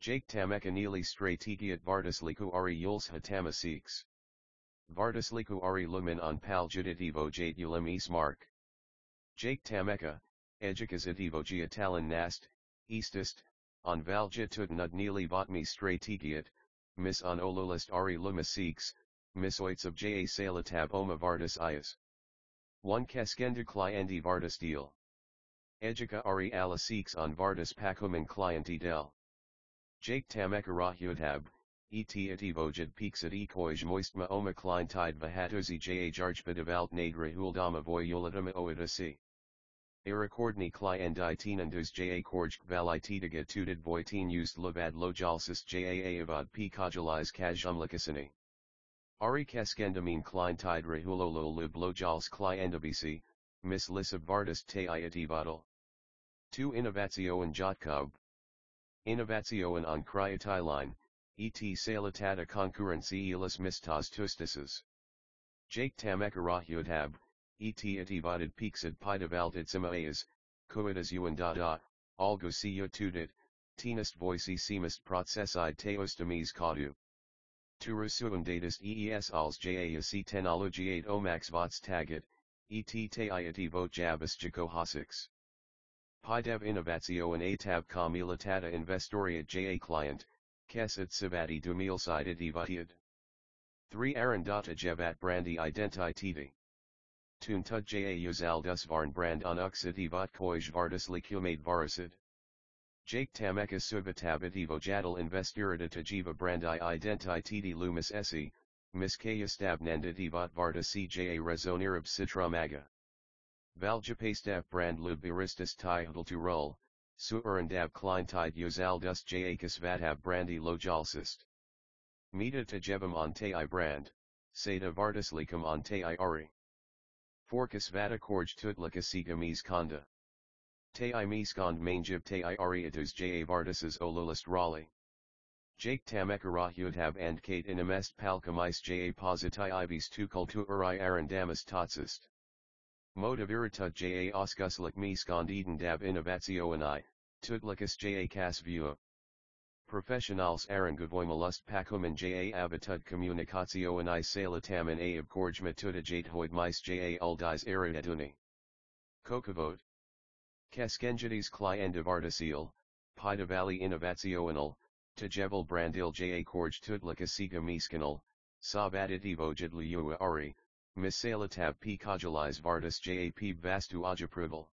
Jake Tamekanili Stratigiat Vardasliku Ari Yuls Hatama Sikhs. Vardasliku Ari Lumen on Paljuditivo Jate Ulam Ismark. Jaak Tammeka, Ejikazitivo Giatalan Nast, Eastist, on Valjitut Nudnili Botmi Stratigiat, Miss on Olulist Ari Miss Oits of Ja Salatab Oma Vardis Ayas. 1 Kaskenda Clienti Vardis Deal. Ejika Ari Ala Sikhs on Vardis Pakuman Clienti Del. Jake Tamekara Hudhab, et ativojid peaksat ekoj moistma oma kleintide vahatuzi ja jarjpadav nade rahuldama voyulatama oidasi. Irakordni kliendi tenandus ja korj valitidaga tutid voitin used lavad lojalsis ja avad p kajaliz kajumlikasini. Ari kaskendamine kleintide rahulolo lib lojals kliendabisi, miss lisab vardist te iativadal. 2 Innovatioen Jotkub. Innovatioen on Kryatiline, et salitada concurrencielas mistas tustices. Jake tamekarahudhab, et ativadid peaksad pidavaltid simaas, coitas uandada, algo siyo tudit, tenist voici semist processi teostomes caudu. Turusuum datist ees als jaasi technologiate omax vots tagat, et te iativo jabas jacohosics. Pidev atab com ilatata investoria ja client, Kesat Savati Dumilside Divatiad. 3 Arandata Jevat Brandi Identitv. Tuntud Ja Yuzal Dusvarn Brand on Uxitivat Koj Vardis Likumate Varasid. Jaak Tammeka Subhatabitivo Jadal Investirida Tajiva Brandi Identitd Lumis Esi, Miskaya Stabnanditivat Varda CJA Rezonirab Citramaga. Valjapastav Brand Lub Biristis Tihadal to Roll, Suurandab Kleintide Yozaldus Jaakis Vatab Brandi Lojalsist. Meta Tajevam on Tei Brand, Seda Vardaslikam on Tei Ari. Forkas Vata Korj Tutlakasigamis Konda. Tei Miskond Mainjib Tei Ariatus Ja Vardasas Olulist Raleigh. Jake Tamekarahudhab and Kate Inimest Palkamais Ja Positai Ibis Tukultu Uri Arandamas Tatsist. Motivirata ja oskuslik mi skondiden dab innovationai, tudlikus ja kas vua. Professionals arangavoimalust pakuman ja abitud communicationai salataman a abkorjma tudajate hoid mis ja uldis iridaduni. Kokavot. Kaskenjadis cliendavardasil, pidavali innovational, tajeval brandil ja korj tudlikasiga miskanal, sabaditivo jidliua ari, Misalatab p kajaliz vardis jap vastu ajaprival.